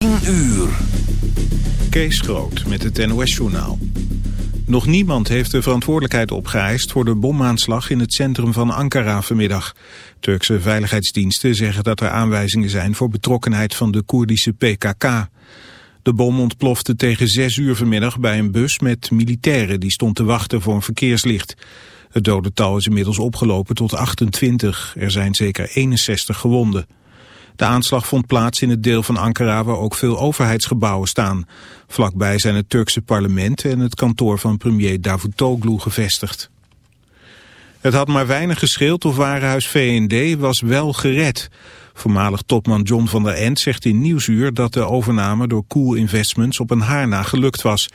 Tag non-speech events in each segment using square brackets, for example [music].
10 uur. Kees Groot met het NOS-journaal. Nog niemand heeft de verantwoordelijkheid opgeëist voor de bomaanslag in het centrum van Ankara vanmiddag. Turkse veiligheidsdiensten zeggen dat er aanwijzingen zijn voor betrokkenheid van de Koerdische PKK. De bom ontplofte tegen 6 uur vanmiddag bij een bus met militairen die stond te wachten voor een verkeerslicht. Het dodental is inmiddels opgelopen tot 28. Er zijn zeker 61 gewonden. De aanslag vond plaats in het deel van Ankara waar ook veel overheidsgebouwen staan. Vlakbij zijn het Turkse parlement en het kantoor van premier Davutoglu gevestigd. Het had maar weinig gescheeld of warenhuis VND was wel gered. Voormalig topman John van der End zegt in Nieuwsuur dat de overname door Cool Investments op een haar na gelukt was.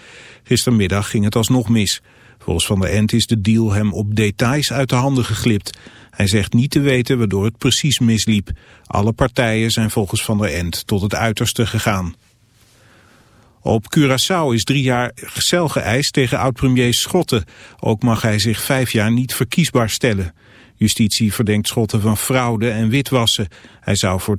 Gistermiddag ging het alsnog mis. Volgens Van der End is de deal hem op details uit de handen geglipt. Hij zegt niet te weten waardoor het precies misliep. Alle partijen zijn volgens Van der End tot het uiterste gegaan. Op Curaçao is drie jaar cel geëist tegen oud-premier Schotten. Ook mag hij zich vijf jaar niet verkiesbaar stellen. Justitie verdenkt Schotten van fraude en witwassen. Hij zou voor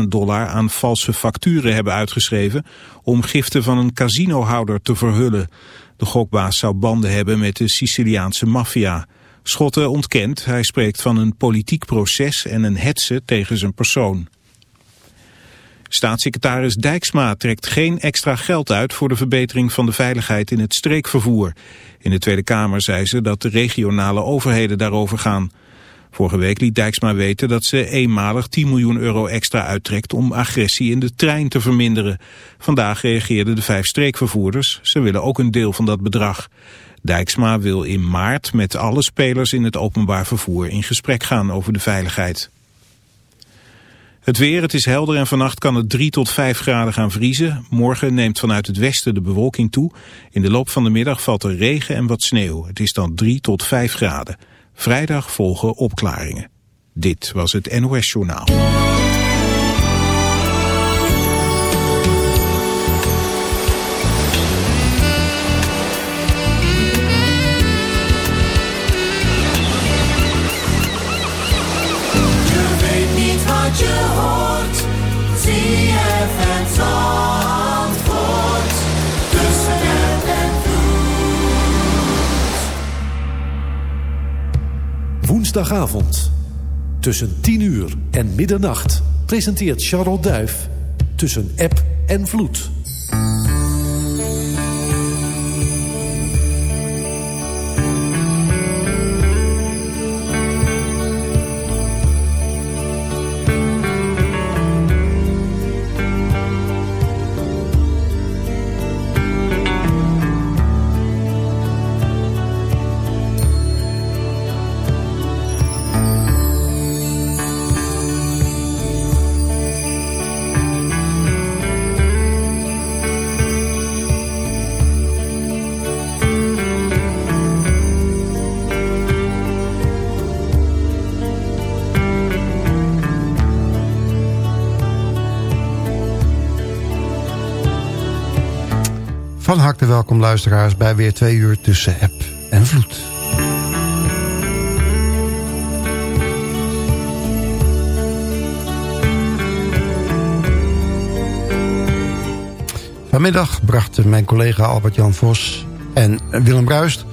200.000 dollar aan valse facturen hebben uitgeschreven... om giften van een casinohouder te verhullen. De gokbaas zou banden hebben met de Siciliaanse maffia. Schotten ontkent, hij spreekt van een politiek proces en een hetze tegen zijn persoon. Staatssecretaris Dijksma trekt geen extra geld uit voor de verbetering van de veiligheid in het streekvervoer. In de Tweede Kamer zei ze dat de regionale overheden daarover gaan. Vorige week liet Dijksma weten dat ze eenmalig 10 miljoen euro extra uittrekt om agressie in de trein te verminderen. Vandaag reageerden de vijf streekvervoerders. Ze willen ook een deel van dat bedrag. Dijksma wil in maart met alle spelers in het openbaar vervoer in gesprek gaan over de veiligheid. Het weer, het is helder en vannacht kan het 3 tot 5 graden gaan vriezen. Morgen neemt vanuit het westen de bewolking toe. In de loop van de middag valt er regen en wat sneeuw. Het is dan 3 tot 5 graden. Vrijdag volgen opklaringen. Dit was het NOS Journaal. Wat je hoort. ZFM Zandvoort. Tussen app en Woensdagavond. Tussen 10 uur en middernacht presenteert Charlotte Duif Tussen App en Vloed. Luisteraars bij weer twee uur tussen app en vloed. Vanmiddag brachten mijn collega Albert-Jan Vos en Willem Bruist...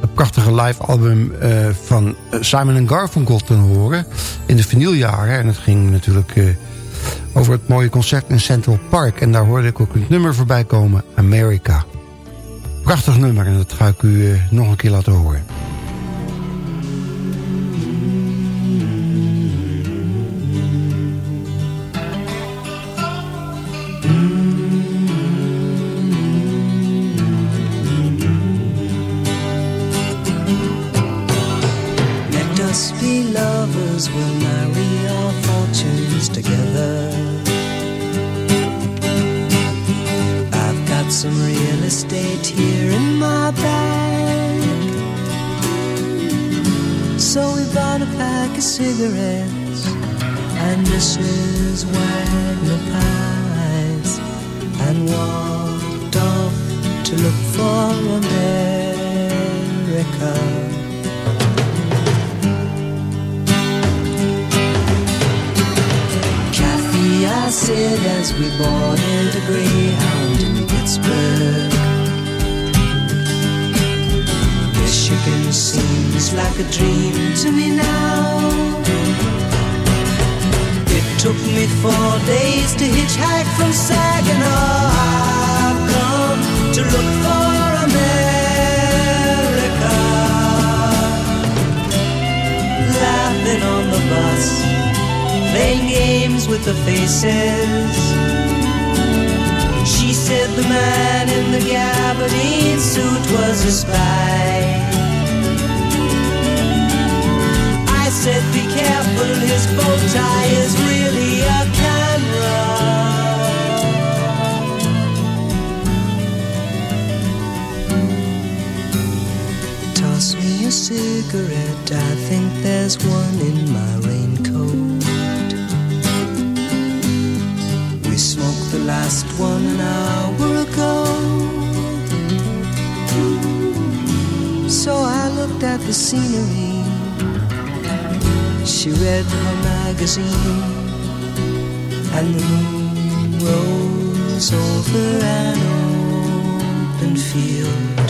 het prachtige live album eh, van Simon Garfunkel te horen... in de vinyljaren. En het ging natuurlijk... eh, over het mooie concert in Central Park. En daar hoorde ik ook het nummer voorbij komen, America. Prachtig nummer en dat ga ik u eh, nog een keer laten horen. Cigarettes and Mrs. Wagner pies and walked off to look for America. Kathy, I said as we boarded a Greyhound in Pittsburgh. Michigan seems like a dream to me now. It took me four days to hitchhike from Saginaw. I've come to look for America. Laughing on the bus, playing games with the faces. She said the man in the gabardine suit was a spy. Read her magazine, and the moon rose over an open field.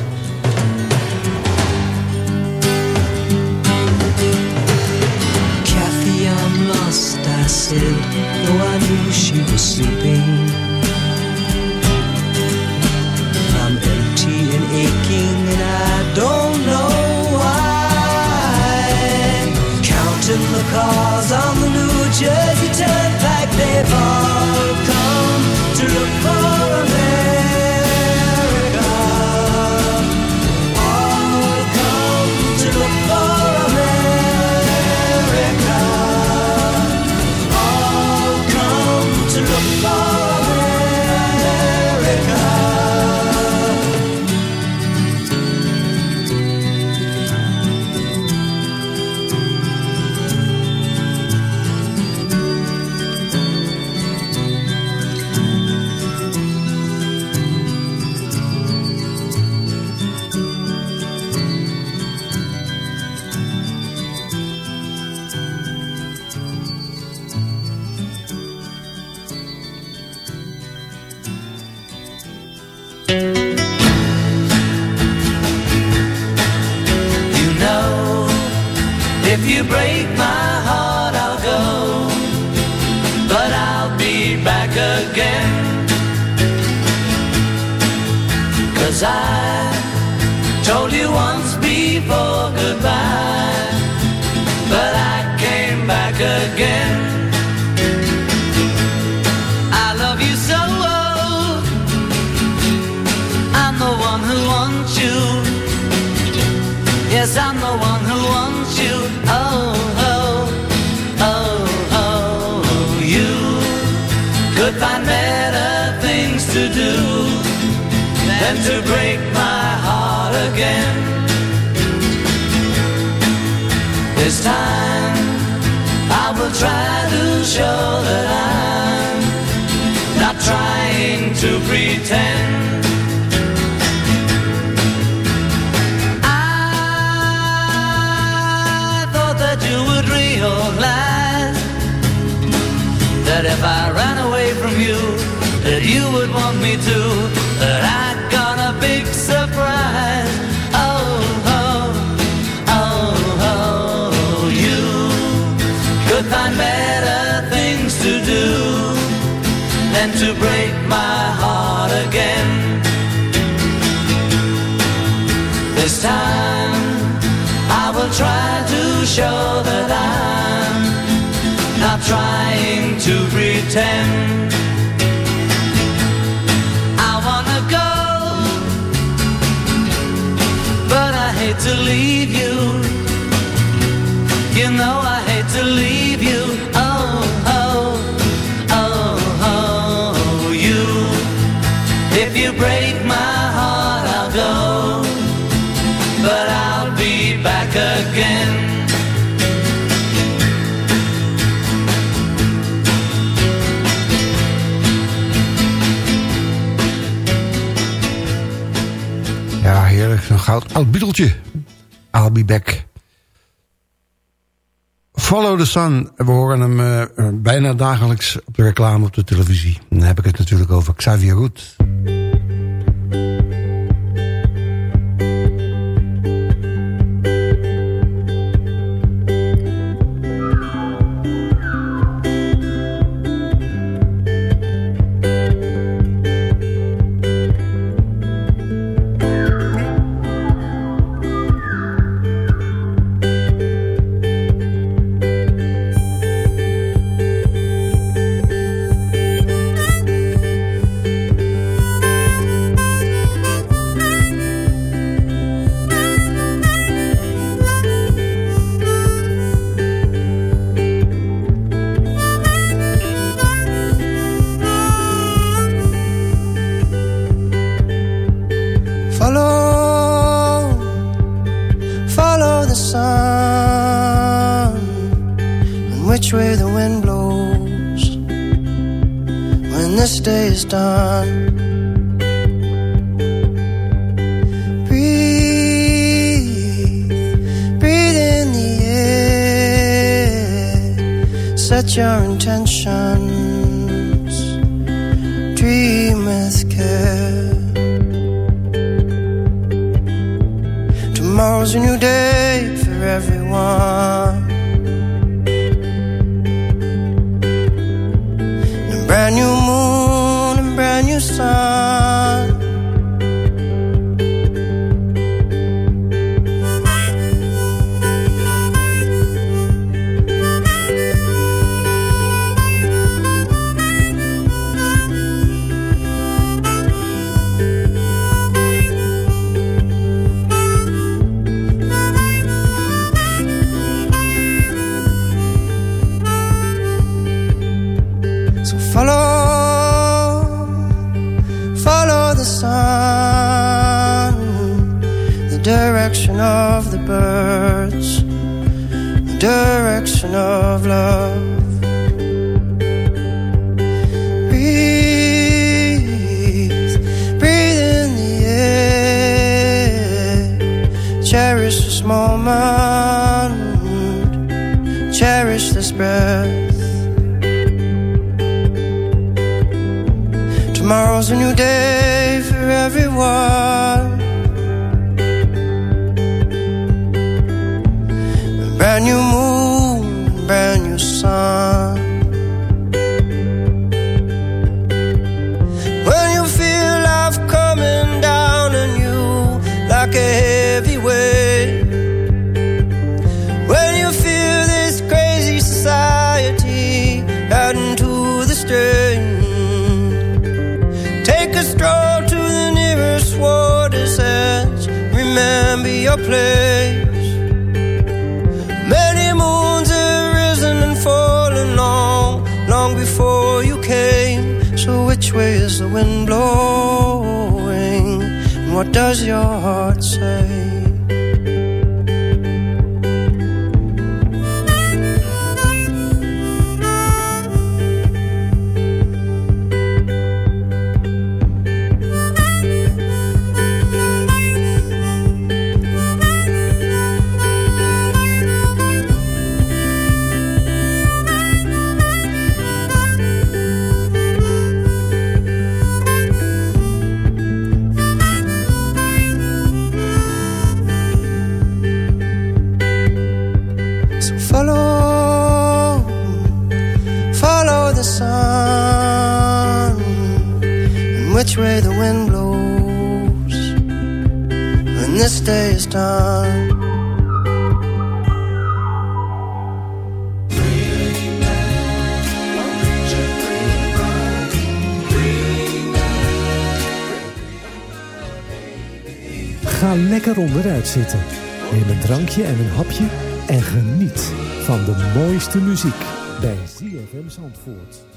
Once before goodbye. But I came back again. I love you so. I'm the one who wants you. Yes, I'm the one who wants you. Oh, oh, oh, oh. You could find better things to do than to break again. This time I will try to show that I'm not trying to pretend. I thought that you would realize that if I ran away from you, that you would want me to, that I got a big surprise. To break my heart again. This time I will try to show that I'm not trying to pretend. I wanna go, but I hate to leave you. Goud oud biedeltje. I'll be back. Follow the Sun. We horen hem uh, bijna dagelijks op de reclame op de televisie. Dan heb ik het natuurlijk over Xavier Roet. Breathe, breathe in the air. set your intentions. Dreameth care. Tomorrow's a new day for everyone. sun love. is the wind blowing? And what does your heart say? Zitten. Neem een drankje en een hapje en geniet van de mooiste muziek bij ZFM Zandvoort.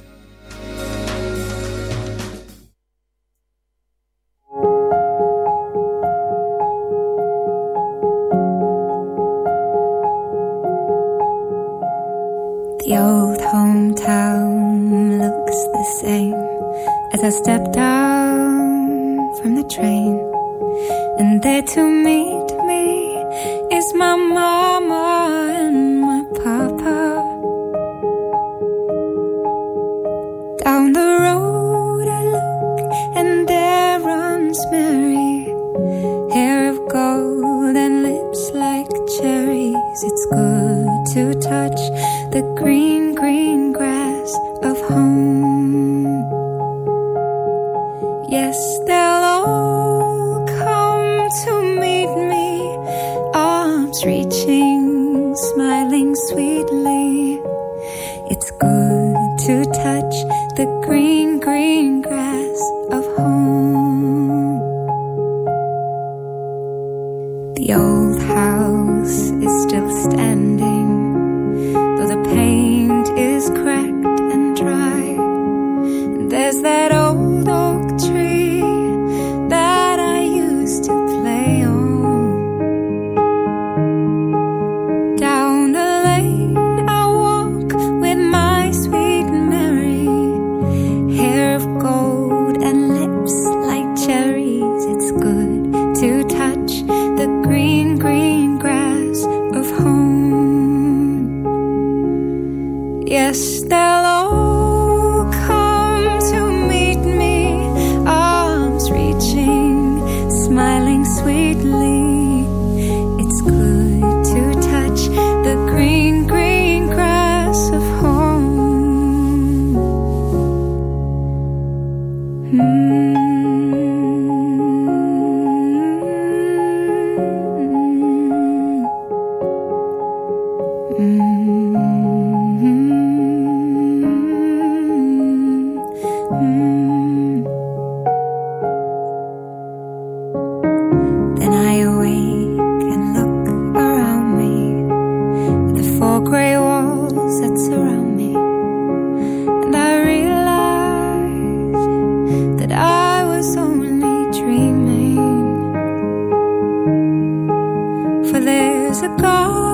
four grey walls that surround me. And I realize that I was only dreaming. For there's a God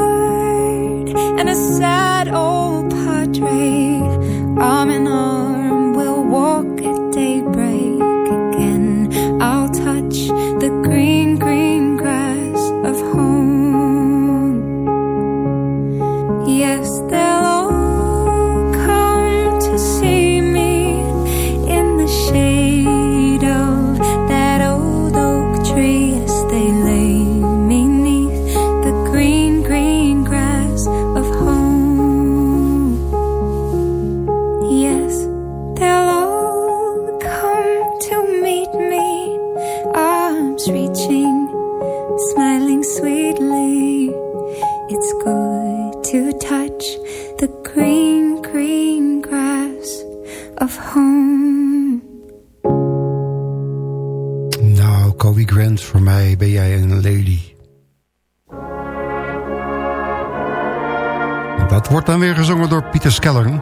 Pieter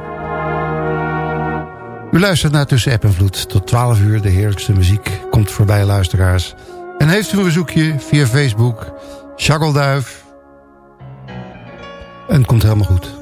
U luistert naar Tussen App en Vloed. Tot 12 uur de heerlijkste muziek komt voorbij, luisteraars. En heeft u een bezoekje via Facebook, Duif. En het komt helemaal goed.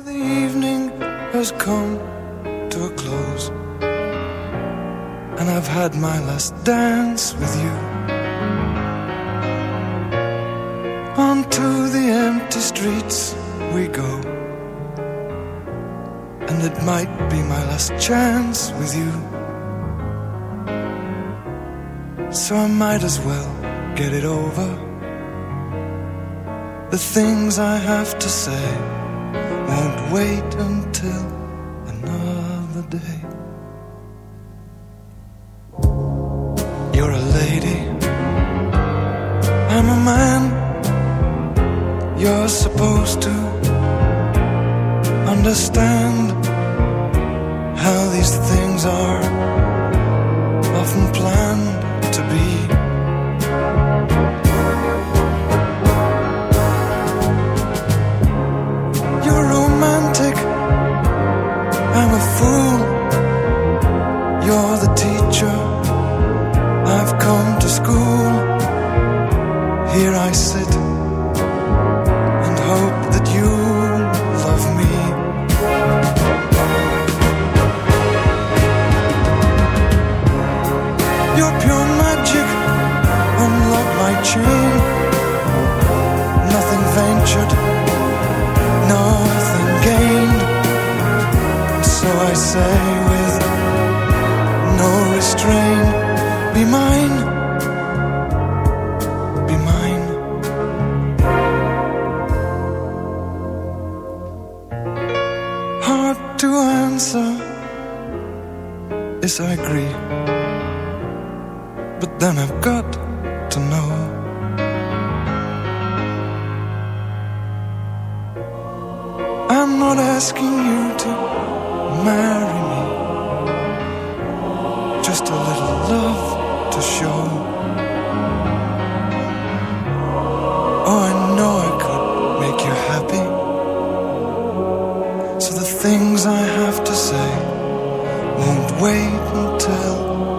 So I might as well get it over. The things I have to say won't wait until another day. You're a lady, I'm a man. You're supposed to understand things I have to say won't wait until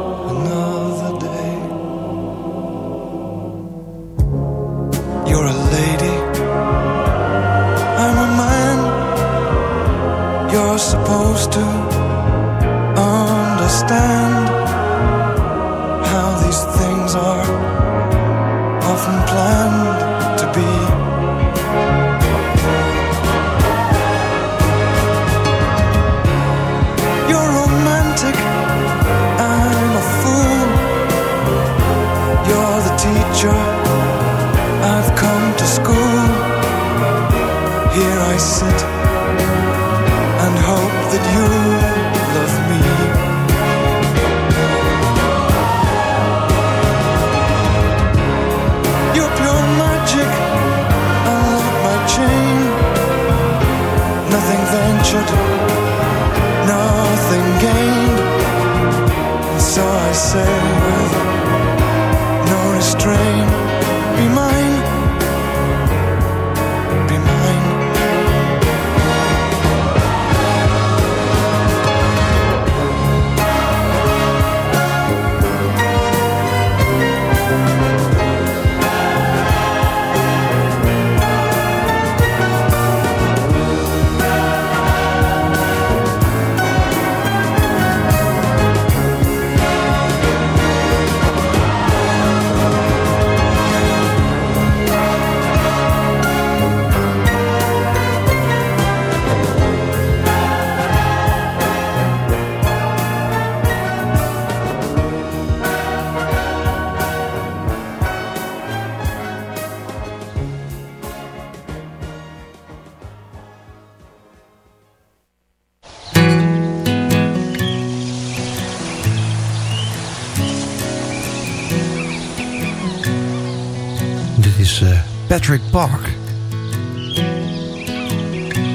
Patrick Park.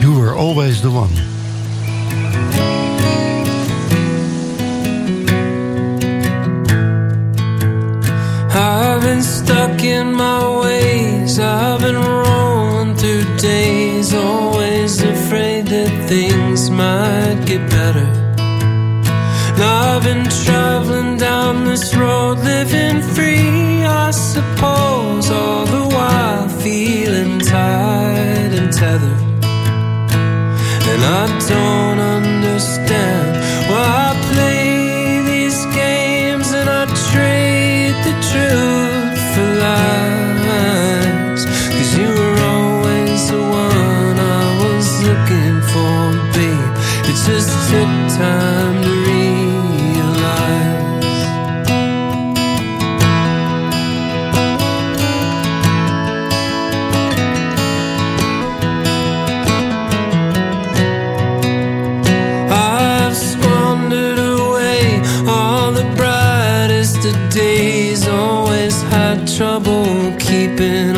You were always the one. I've been stuck in my ways, I've been rolling through days, always afraid that things might get better. Love and traveling down this road, living free, I suppose. All the while feeling tied and tethered. And I don't understand why I play these games and I trade the truth for lies. Cause you were always the one I was looking for, babe. It's just took time. keeping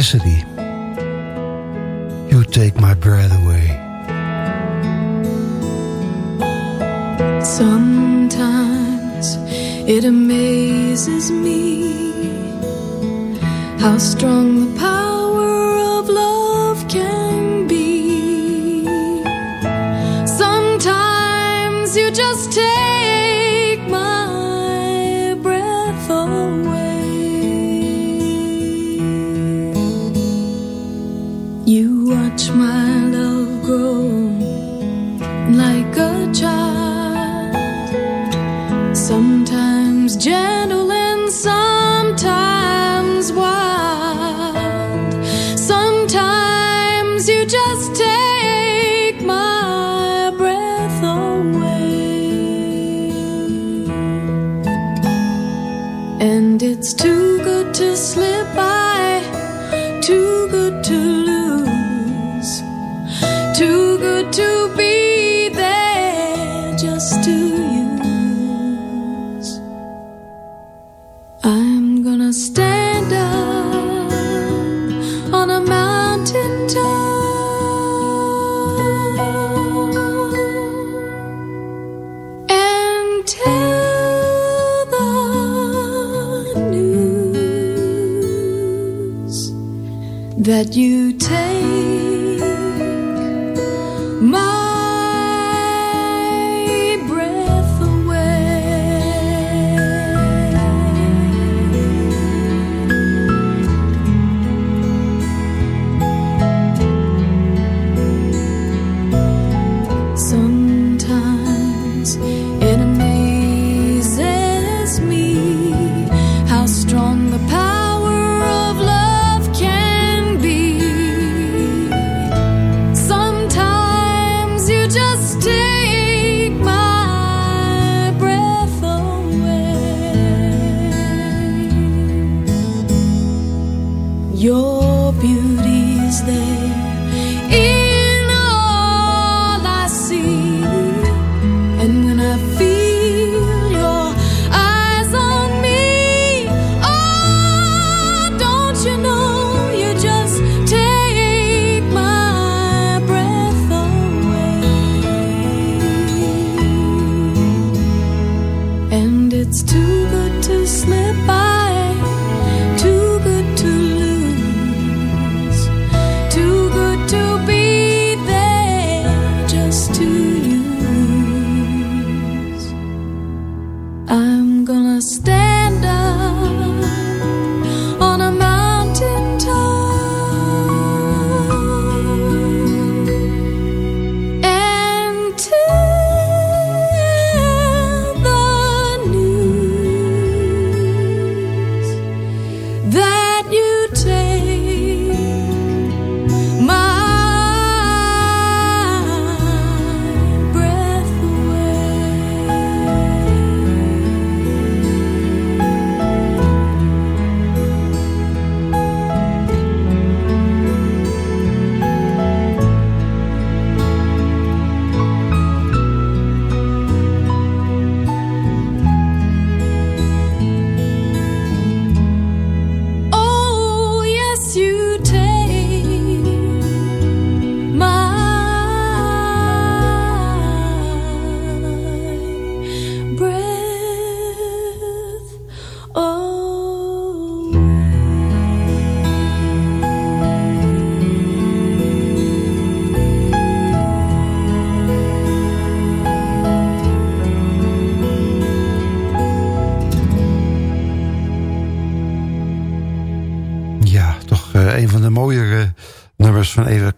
Cassidy. You take my breath away. Sometimes it amazes me how strong the power that you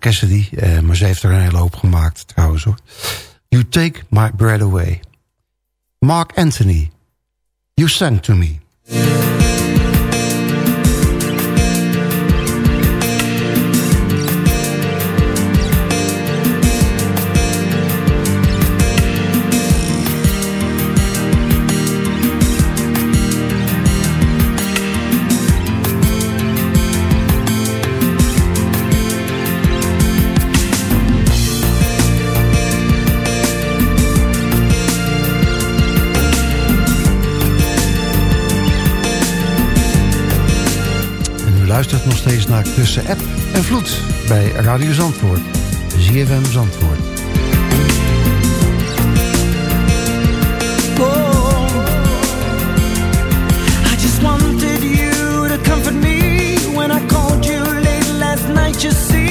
Cassidy. Uh, maar ze heeft er een hele hoop gemaakt trouwens hoor. You Take My Breath Away. Mark Anthony. You Sang To Me. Tussen App en Vloed bij Radio Zandvoort. ZFM Zandvoort. Oh, I just wanted you to comfort me when I called you late last night. You see,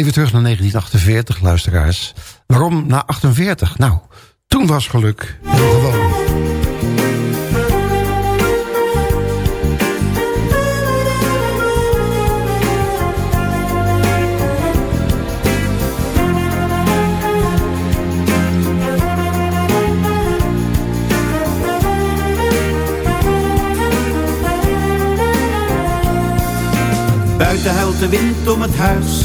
even terug naar 1948, luisteraars. Waarom naar 48? Nou, toen was geluk gewoon. Buiten huilt de wind om het huis,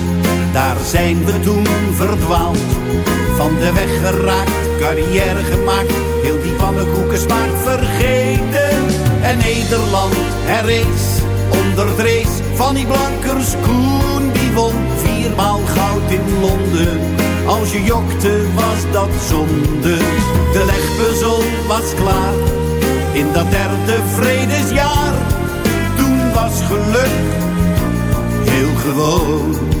daar zijn we toen verdwaald. Van de weg geraakt, carrière gemaakt. Heel die pannenkoeken smaak vergeten. En Nederland herrees onder het van die blankers Koen. Die won viermaal goud in Londen. Als je jokte was dat zonde. De legpuzzel was klaar. In dat derde vredesjaar. Toen was geluk heel gewoon.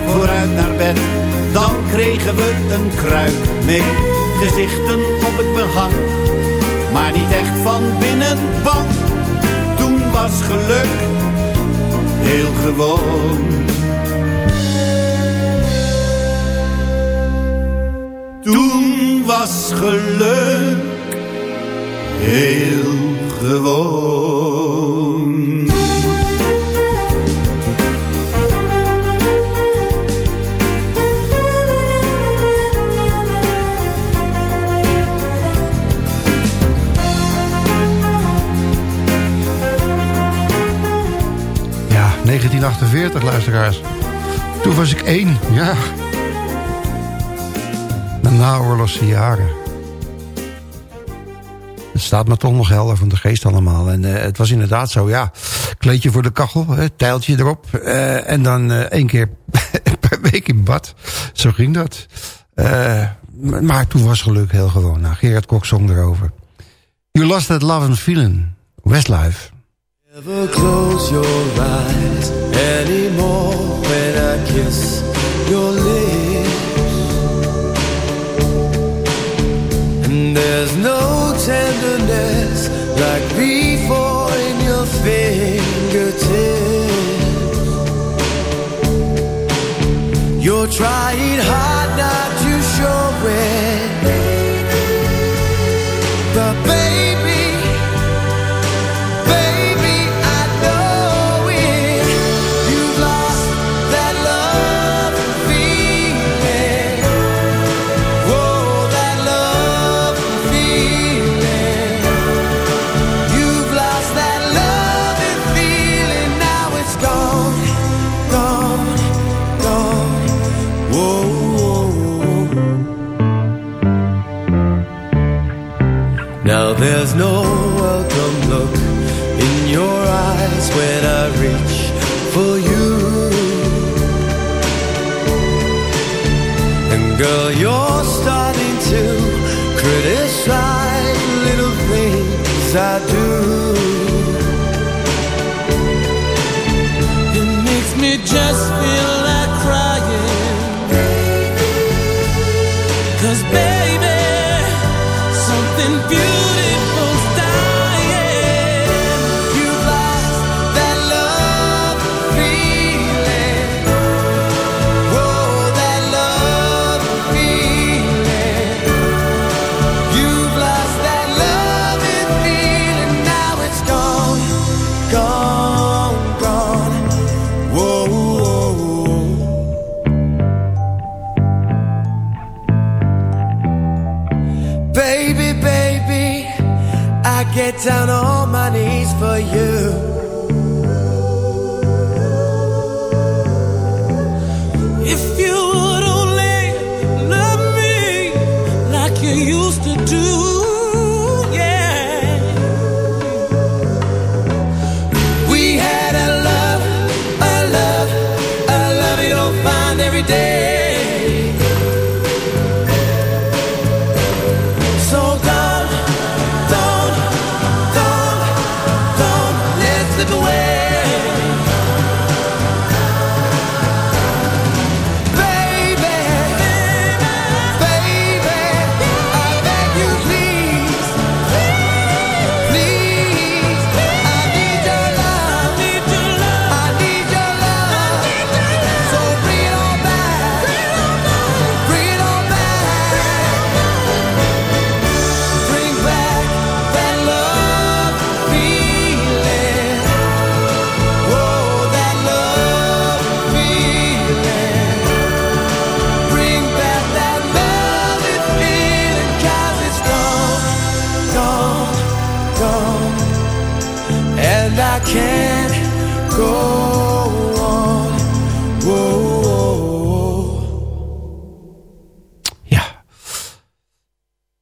vooruit naar bed. Dan kregen we een kruik mee, gezichten op het behang. Maar niet echt van binnen bang. Toen was geluk heel gewoon. Toen was geluk heel gewoon. 1948, luisteraars. Toen was ik één, ja. De naoorlogse jaren. Het staat me toch nog helder van de geest allemaal. En eh, het was inderdaad zo, ja. Kleedje voor de kachel, hè, tijltje erop. eh, en dan eh, één keer per week in bad. Zo ging dat. Eh, maar toen was geluk heel gewoon. Nou, Gerard Kok zong erover. You lost that love and feeling. Westlife. Never close your eyes anymore when I kiss your lips. And there's no tenderness like before in your fingertips. You're trying hard not to show it.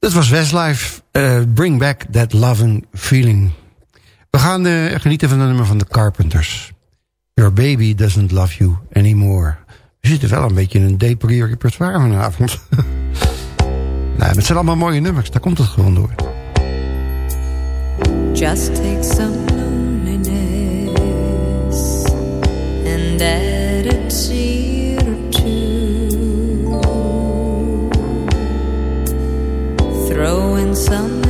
Dat was Westlife, eh, Bring Back That Loving Feeling. We gaan eh, genieten van het nummer van de Carpenters. Your baby doesn't love you anymore. We zitten wel een beetje in een deprieur repertoire vanavond. [laughs] nou, het zijn allemaal mooie nummers, daar komt het gewoon door. Just take some loneliness and Some.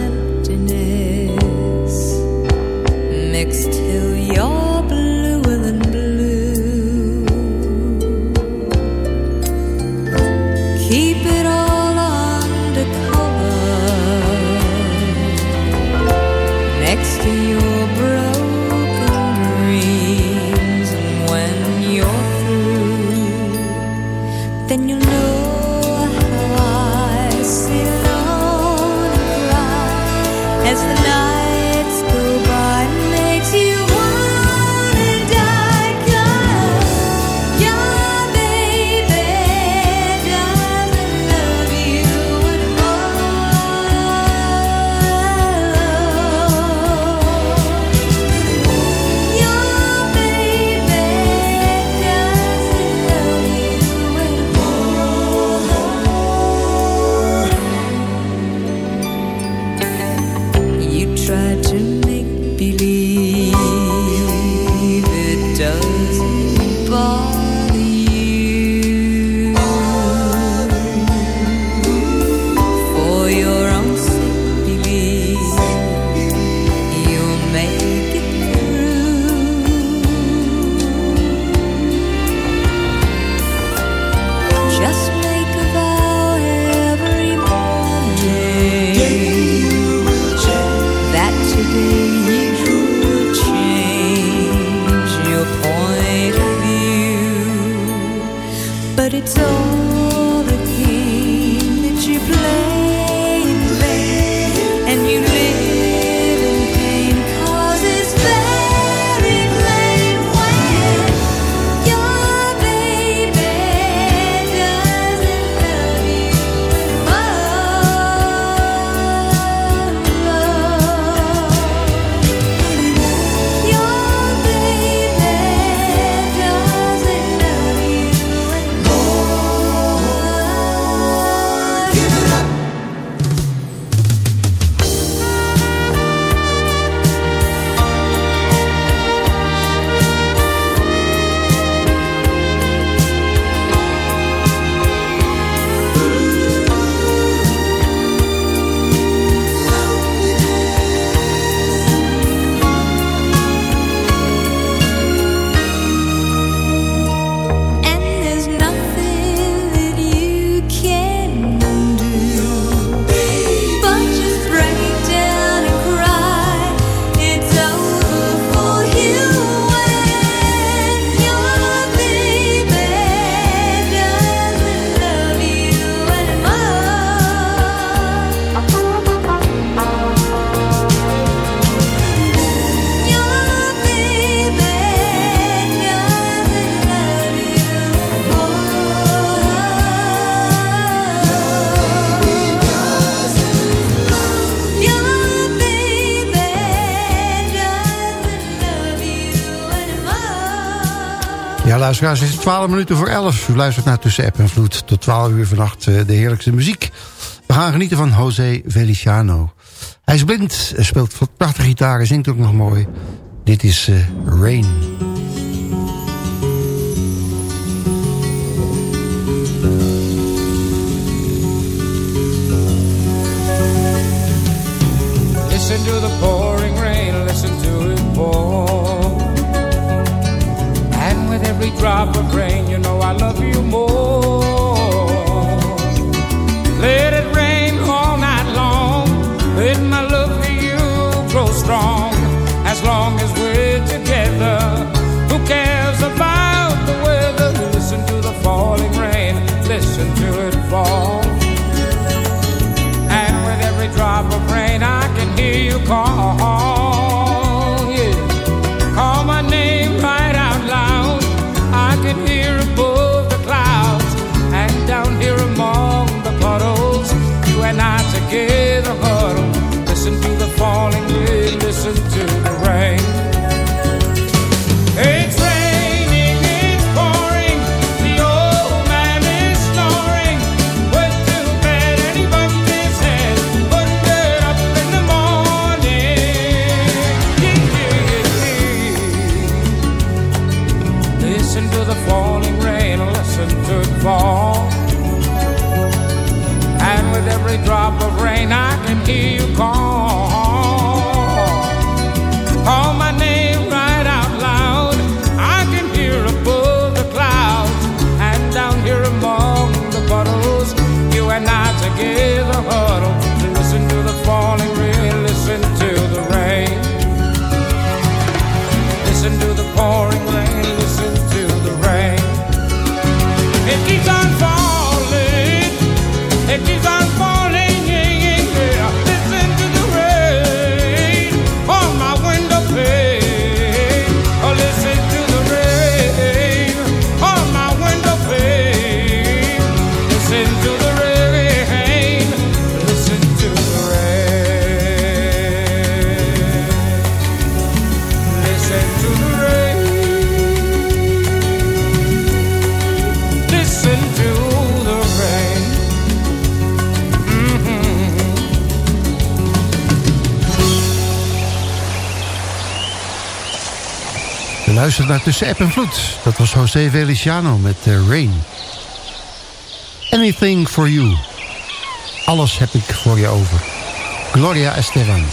luisteraars, het is 12 minuten voor 11. U luistert naar Tussen App en Vloed. Tot 12 uur vannacht eh, de heerlijkste muziek. We gaan genieten van José Feliciano. Hij is blind, speelt prachtige gitaar, zingt ook nog mooi. Dit is eh, Rain. luistert naar Tussen App en Vloed. Dat was José Feliciano met eh, Rain. Anything for you. Alles heb ik voor je over. Gloria Estefan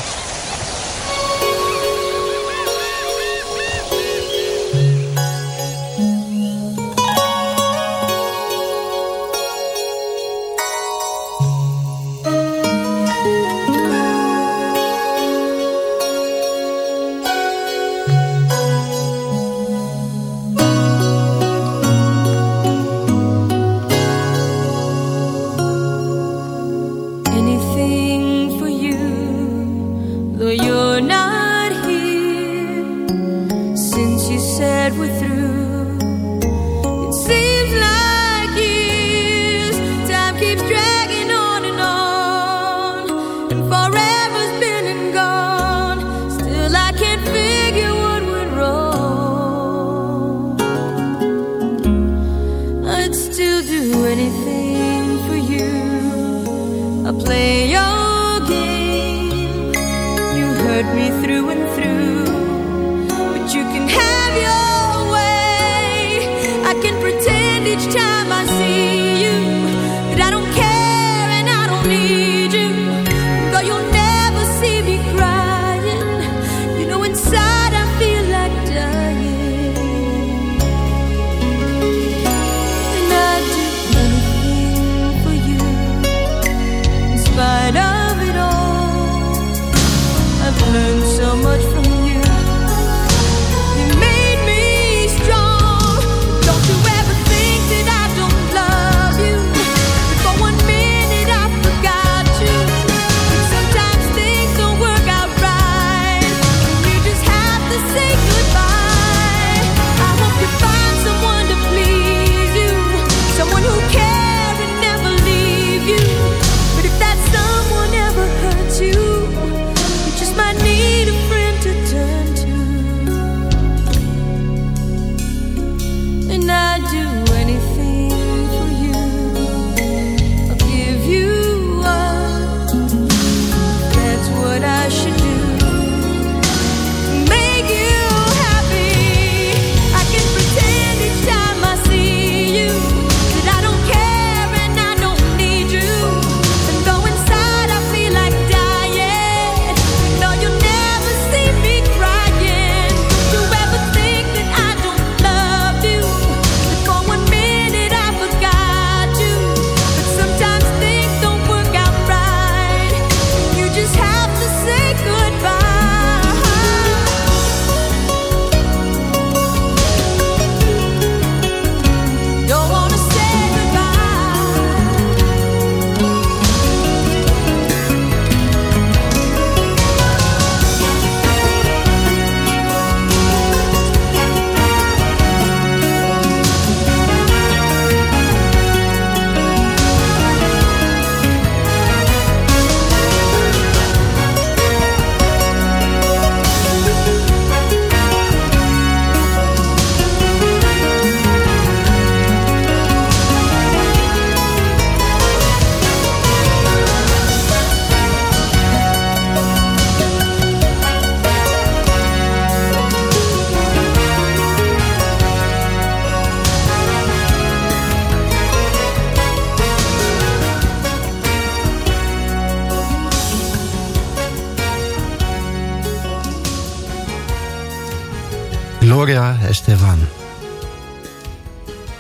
Gloria Estefan.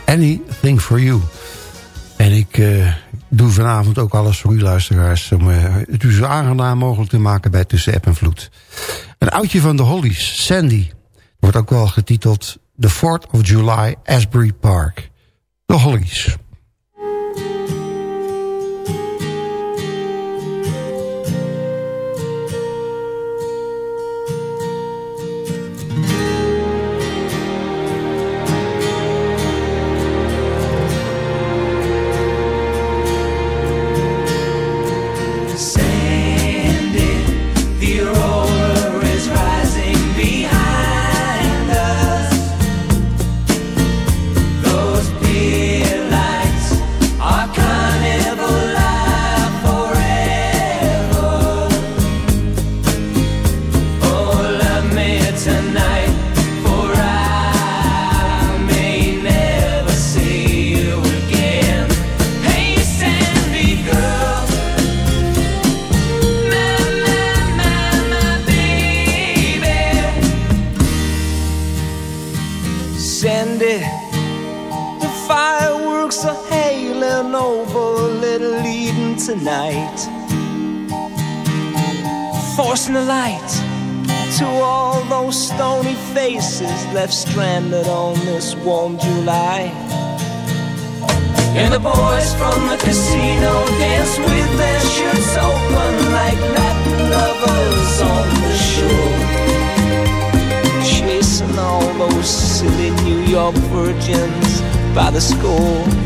Anything for you. En ik uh, doe vanavond ook alles voor u luisteraars... om uh, het u zo aangenaam mogelijk te maken bij Tussen App en Vloed. Een oudje van de Hollies, Sandy... wordt ook wel getiteld The 4th of July Asbury Park. De Hollies. Left stranded on this warm July. And the boys from the casino dance with their shirts open like Latin lovers on the shore. Chasing all those silly New York virgins by the score.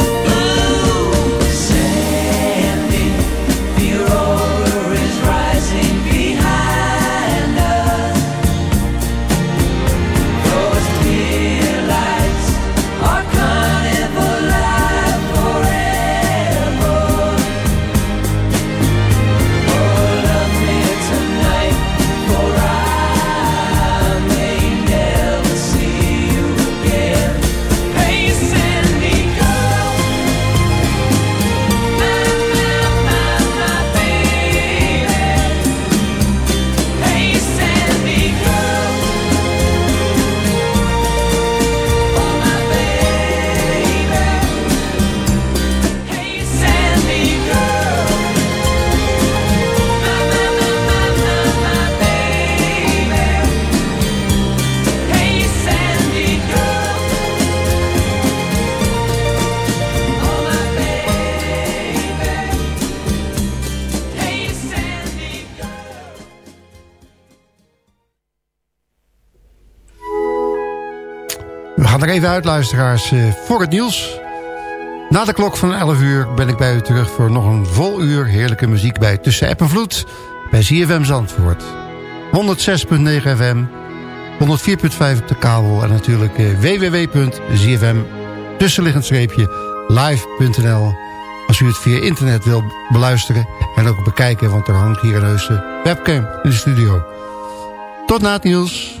Even uit, luisteraars, eh, voor het nieuws. Na de klok van 11 uur ben ik bij u terug voor nog een vol uur heerlijke muziek bij Tussen App Vloed bij ZFM Zandvoort. 106.9 FM, 104.5 op de kabel en natuurlijk eh, www.zfm tussenliggend live.nl als u het via internet wil beluisteren en ook bekijken, want er hangt hier een heuse webcam in de studio. Tot na het nieuws.